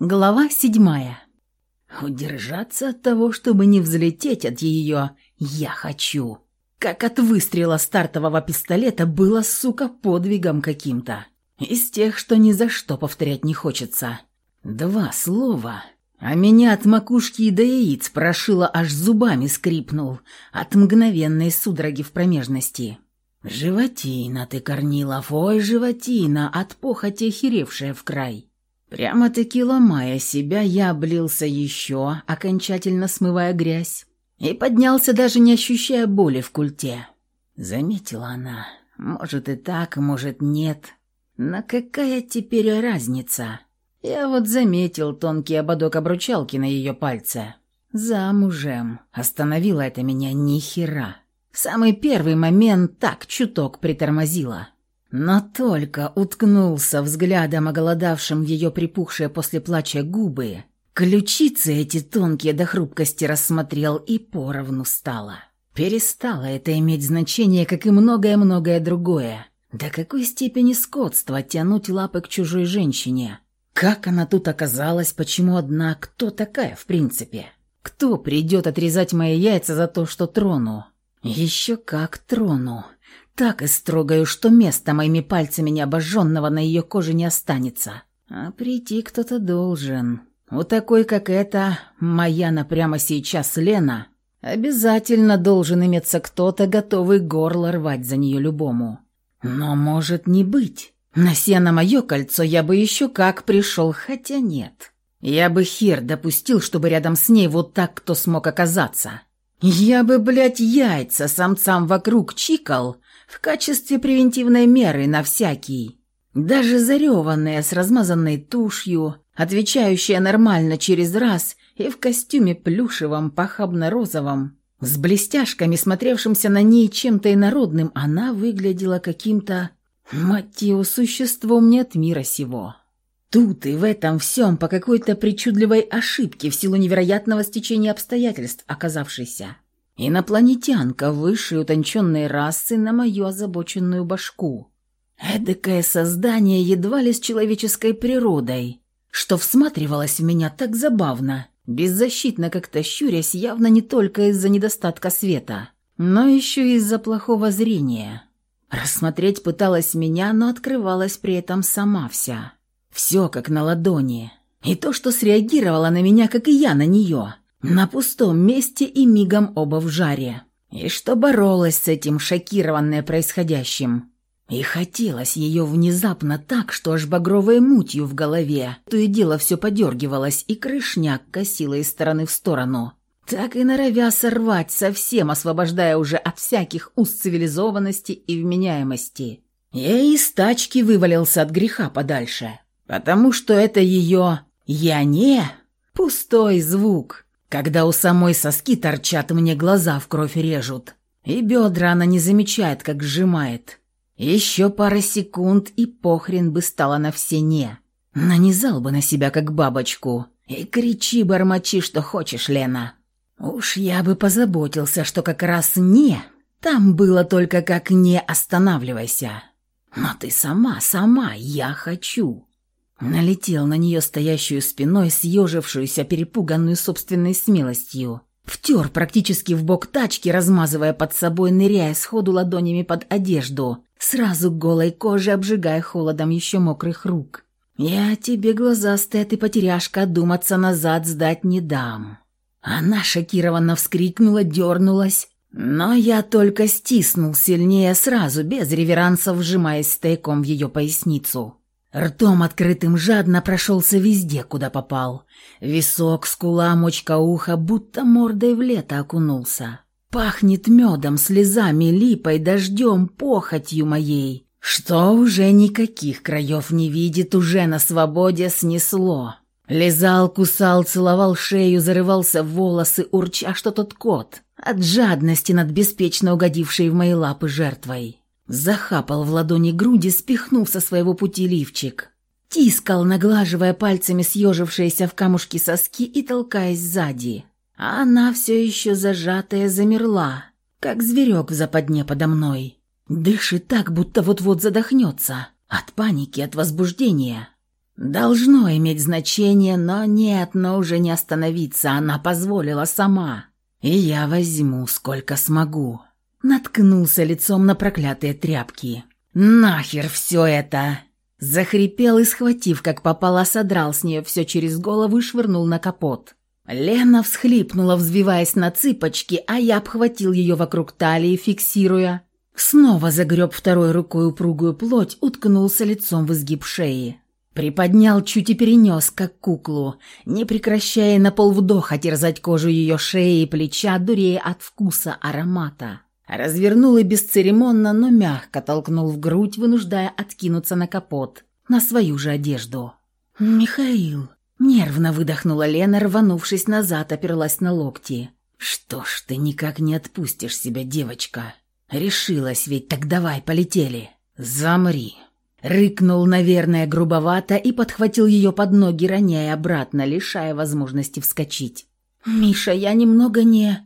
Глава седьмая. Удержаться от того, чтобы не взлететь от ее «я хочу». Как от выстрела стартового пистолета было, сука, подвигом каким-то. Из тех, что ни за что повторять не хочется. Два слова, а меня от макушки и до яиц прошило, аж зубами скрипнул от мгновенной судороги в промежности. «Животина ты, Корнилов, ой, животина, от похоти охеревшая в край». Прямо-таки ломая себя, я облился еще, окончательно смывая грязь, и поднялся, даже не ощущая боли в культе. Заметила она. Может и так, может нет. Но какая теперь разница? Я вот заметил тонкий ободок обручалки на ее пальце. Замужем. Остановило это меня ни хера. В самый первый момент так чуток притормозила. Но только уткнулся взглядом оголодавшим ее припухшие после плача губы, ключицы эти тонкие до хрупкости рассмотрел и поровну стало. Перестало это иметь значение, как и многое-многое другое. До какой степени скотства тянуть лапы к чужой женщине? Как она тут оказалась, почему одна, кто такая в принципе? Кто придет отрезать мои яйца за то, что трону? Еще как трону так и строгаю, что места моими пальцами необожженного на ее коже не останется. А прийти кто-то должен. У такой, как эта, моя на прямо сейчас Лена, обязательно должен иметься кто-то, готовый горло рвать за нее любому. Но может не быть. На мое кольцо, я бы еще как пришел, хотя нет. Я бы хер допустил, чтобы рядом с ней вот так кто смог оказаться. Я бы, блядь, яйца самцам вокруг чикал, в качестве превентивной меры на всякий. Даже зареванная с размазанной тушью, отвечающая нормально через раз и в костюме плюшевом, похабно-розовом, с блестяшками, смотревшимся на ней чем-то инородным, она выглядела каким-то, мать его, существом не от мира сего. Тут и в этом всем по какой-то причудливой ошибке в силу невероятного стечения обстоятельств оказавшейся. Инопланетянка высшей утонченной расы на мою озабоченную башку. Эдакое создание едва ли с человеческой природой, что всматривалось в меня так забавно, беззащитно как-то щурясь явно не только из-за недостатка света, но еще и из-за плохого зрения. Рассмотреть пыталась меня, но открывалась при этом сама вся. Все как на ладони. И то, что среагировала на меня, как и я на нее – на пустом месте и мигом оба в жаре. И что боролась с этим, шокированная происходящим. И хотелось ее внезапно так, что аж багровой мутью в голове. То и дело все подергивалось, и крышняк косило из стороны в сторону. Так и норовя сорвать, совсем освобождая уже от всяких уст цивилизованности и вменяемости. Я из тачки вывалился от греха подальше. Потому что это ее «я не» пустой звук когда у самой соски торчат, мне глаза в кровь режут. И бедра она не замечает, как сжимает. Еще пара секунд, и похрен бы стала на все «не». Нанизал бы на себя, как бабочку. И кричи, бормочи, что хочешь, Лена. Уж я бы позаботился, что как раз «не». Там было только как «не останавливайся». Но ты сама, сама, я хочу. Налетел на нее стоящую спиной, съежившуюся, перепуганную собственной смелостью. Втер практически в бок тачки, размазывая под собой, ныряя сходу ладонями под одежду, сразу голой кожей обжигая холодом еще мокрых рук. «Я тебе, глазастая ты потеряшка, думаться назад сдать не дам». Она шокированно вскрикнула, дернулась, но я только стиснул сильнее сразу, без реверансов, вжимаясь стейком в ее поясницу. Ртом открытым жадно прошелся везде, куда попал. Висок, скула, мочка уха, будто мордой в лето окунулся. Пахнет медом, слезами, липой, дождем, похотью моей. Что уже никаких краев не видит, уже на свободе снесло. Лизал, кусал, целовал шею, зарывался в волосы, урча, что тот кот. От жадности над беспечно угодившей в мои лапы жертвой. Захапал в ладони груди, спихнув со своего пути лифчик. Тискал, наглаживая пальцами съежившиеся в камушки соски и толкаясь сзади. А она все еще зажатая замерла, как зверек в западне подо мной. Дышит так, будто вот-вот задохнется. От паники, от возбуждения. Должно иметь значение, но нет, но уже не остановиться, она позволила сама. И я возьму, сколько смогу. Наткнулся лицом на проклятые тряпки. «Нахер все это!» Захрипел и, схватив, как попало, содрал с нее все через голову и швырнул на капот. Лена всхлипнула, взвиваясь на цыпочки, а я обхватил ее вокруг талии, фиксируя. Снова загреб второй рукой упругую плоть, уткнулся лицом в изгиб шеи. Приподнял чуть и перенес, как куклу, не прекращая на полвдоха терзать кожу ее шеи и плеча, дурея от вкуса аромата. Развернул и бесцеремонно, но мягко толкнул в грудь, вынуждая откинуться на капот, на свою же одежду. «Михаил!» Нервно выдохнула Лена, рванувшись назад, оперлась на локти. «Что ж ты никак не отпустишь себя, девочка? Решилась ведь, так давай, полетели!» «Замри!» Рыкнул, наверное, грубовато и подхватил ее под ноги, роняя обратно, лишая возможности вскочить. «Миша, я немного не...»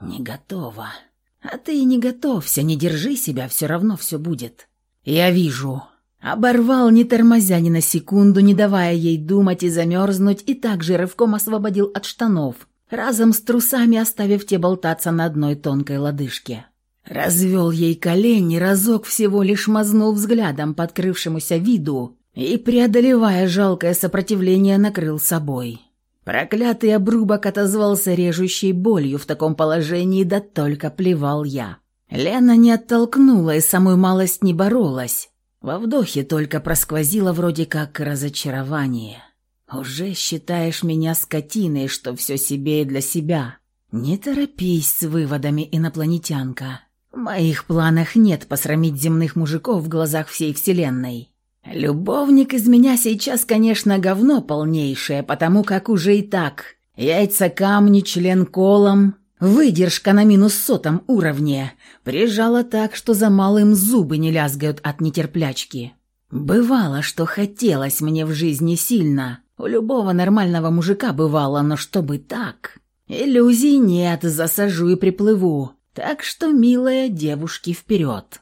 «Не готова», а ты и не готовься, не держи себя, все равно все будет. Я вижу. Оборвал, не тормозя ни на секунду, не давая ей думать и замерзнуть, и также рывком освободил от штанов, разом с трусами оставив те болтаться на одной тонкой лодыжке. Развел ей колени, разок всего лишь мазнул взглядом подкрывшемуся виду и, преодолевая жалкое сопротивление, накрыл собой. Проклятый обрубок отозвался режущей болью в таком положении, да только плевал я. Лена не оттолкнула и самую малость не боролась. Во вдохе только просквозило вроде как разочарование. «Уже считаешь меня скотиной, что все себе и для себя. Не торопись с выводами, инопланетянка. В моих планах нет посрамить земных мужиков в глазах всей Вселенной. Любовник из меня сейчас, конечно, говно полнейшее, потому как уже и так. Яйца камни, член колом, выдержка на минус сотом уровне. Прижала так, что за малым зубы не лязгают от нетерплячки. Бывало, что хотелось мне в жизни сильно. У любого нормального мужика бывало, но чтобы так... Иллюзий нет, засажу и приплыву. Так что, милая, девушки, вперед.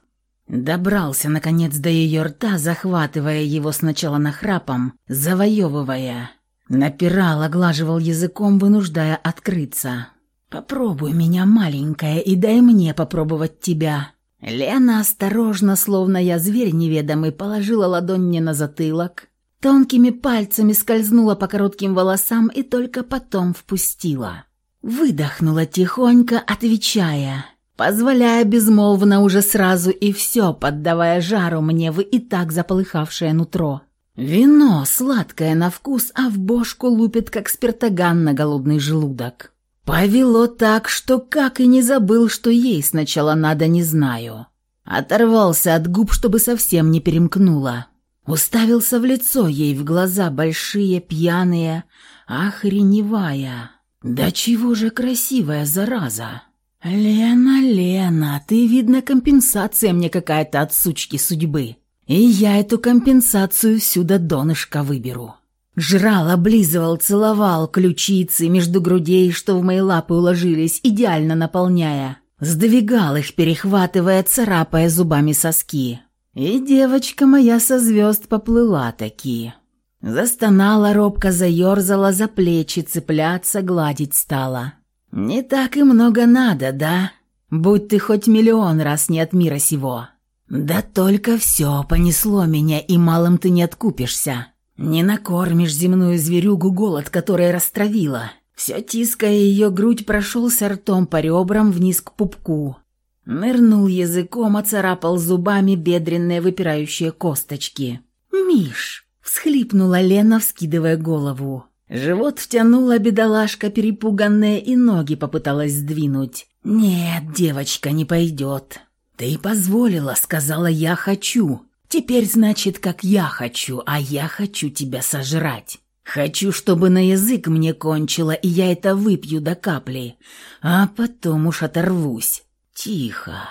Добрался, наконец, до ее рта, захватывая его сначала нахрапом, завоевывая. Напирал, оглаживал языком, вынуждая открыться. «Попробуй меня, маленькая, и дай мне попробовать тебя». Лена осторожно, словно я зверь неведомый, положила ладонь мне на затылок, тонкими пальцами скользнула по коротким волосам и только потом впустила. Выдохнула тихонько, отвечая позволяя безмолвно уже сразу и все, поддавая жару мне в и так заполыхавшее нутро. Вино сладкое на вкус, а в бошку лупит, как спиртоган на голодный желудок. Повело так, что как и не забыл, что ей сначала надо, не знаю. Оторвался от губ, чтобы совсем не перемкнуло. Уставился в лицо ей в глаза большие, пьяные, охреневая. «Да чего же красивая зараза!» «Лена, Лена, ты, видно, компенсация мне какая-то от сучки судьбы. И я эту компенсацию всю до донышка выберу». Жрал, облизывал, целовал ключицы между грудей, что в мои лапы уложились, идеально наполняя. Сдвигал их, перехватывая, царапая зубами соски. И девочка моя со звезд поплыла такие. Застонала, робко заерзала, за плечи цепляться, гладить стала. «Не так и много надо, да? Будь ты хоть миллион раз не от мира сего. Да только все понесло меня, и малым ты не откупишься. Не накормишь земную зверюгу голод, которая растравила». Все тиская ее грудь, прошелся ртом по ребрам вниз к пупку. Нырнул языком, оцарапал зубами бедренные выпирающие косточки. «Миш!» — всхлипнула Лена, вскидывая голову. Живот втянула бедолашка перепуганная и ноги попыталась сдвинуть. «Нет, девочка, не пойдет. Ты позволила, сказала «я хочу». Теперь значит, как я хочу, а я хочу тебя сожрать. Хочу, чтобы на язык мне кончило, и я это выпью до капли, а потом уж оторвусь. Тихо.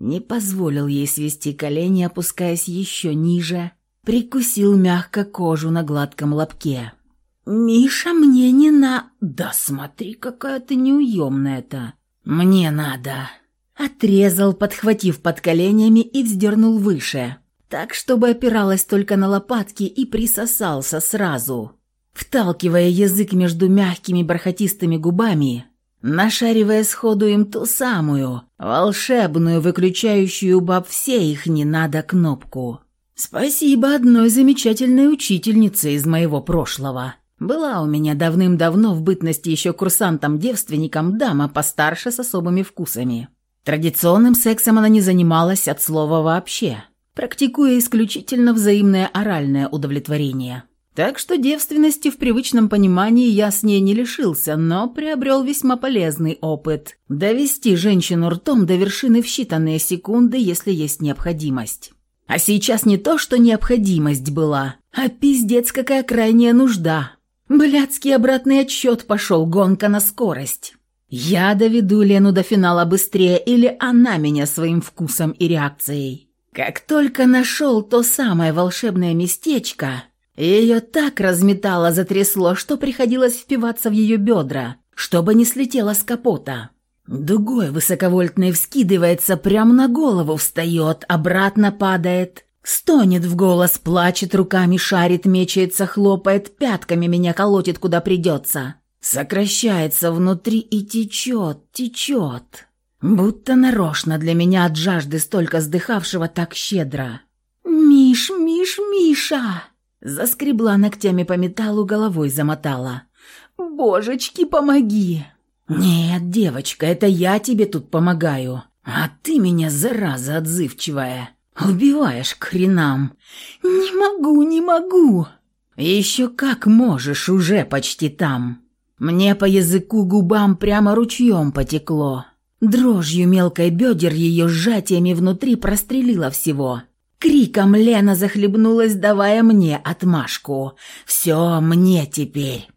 Не позволил ей свести колени, опускаясь еще ниже. Прикусил мягко кожу на гладком лобке. «Миша, мне не на...» «Да смотри, какая ты неуемная-то!» «Мне надо!» Отрезал, подхватив под коленями и вздернул выше. так, чтобы опиралась только на лопатки и присосался сразу, вталкивая язык между мягкими бархатистыми губами, нашаривая сходу им ту самую, волшебную, выключающую баб все их не надо кнопку. Спасибо одной замечательной учительнице из моего прошлого. Была у меня давным-давно в бытности еще курсантом-девственником дама постарше с особыми вкусами. Традиционным сексом она не занималась от слова вообще, практикуя исключительно взаимное оральное удовлетворение. Так что девственности в привычном понимании я с ней не лишился, но приобрел весьма полезный опыт – довести женщину ртом до вершины в считанные секунды, если есть необходимость. А сейчас не то, что необходимость была, а пиздец какая крайняя нужда. Блядский обратный отсчет пошел, гонка на скорость. Я доведу Лену до финала быстрее или она меня своим вкусом и реакцией. Как только нашел то самое волшебное местечко – ее так разметало, затрясло, что приходилось впиваться в ее бедра, чтобы не слетела с капота. Дугой высоковольтной вскидывается, прямо на голову встает, обратно падает. Стонет в голос, плачет, руками шарит, мечется, хлопает, пятками меня колотит, куда придется. Сокращается внутри и течет, течет. Будто нарочно для меня от жажды столько сдыхавшего так щедро. «Миш, Миш, Миша!» Заскребла ногтями по металлу, головой замотала. «Божечки, помоги!» «Нет, девочка, это я тебе тут помогаю. А ты меня, зараза отзывчивая, убиваешь к хренам». «Не могу, не могу!» «Еще как можешь, уже почти там». Мне по языку губам прямо ручьем потекло. Дрожью мелкой бедер ее сжатиями внутри прострелила всего. Криком Лена захлебнулась, давая мне отмашку. «Все мне теперь!»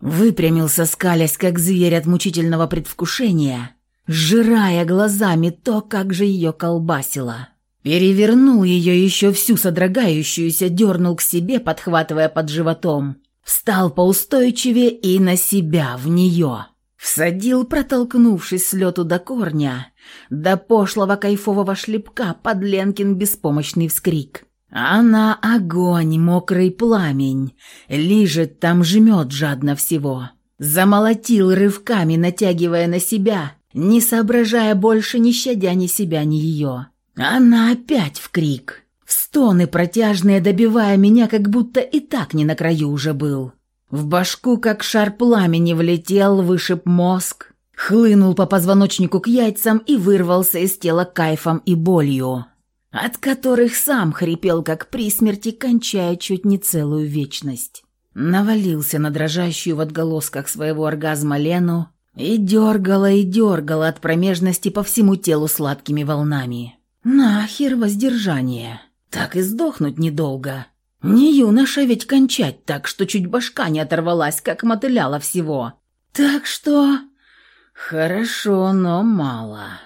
Выпрямился, скалясь, как зверь от мучительного предвкушения, сжирая глазами то, как же ее колбасило. Перевернул ее еще всю содрогающуюся, дернул к себе, подхватывая под животом. Встал поустойчивее и на себя, в нее. Всадил, протолкнувшись с лету до корня, до пошлого кайфового шлепка под Ленкин беспомощный вскрик. Она огонь, мокрый пламень, лижет там, жмет жадно всего. Замолотил рывками, натягивая на себя, не соображая больше, ни щадя ни себя, ни ее. Она опять в крик. В стоны протяжные, добивая меня, как будто и так не на краю уже был. В башку, как шар пламени, влетел, вышиб мозг, хлынул по позвоночнику к яйцам и вырвался из тела кайфом и болью, от которых сам хрипел, как при смерти, кончая чуть не целую вечность. Навалился на дрожащую в отголосках своего оргазма Лену и дергала и дергала от промежности по всему телу сладкими волнами. «Нахер воздержание! Так и сдохнуть недолго!» Не юноша ведь кончать так, что чуть башка не оторвалась, как мотыляла всего. Так что... Хорошо, но мало.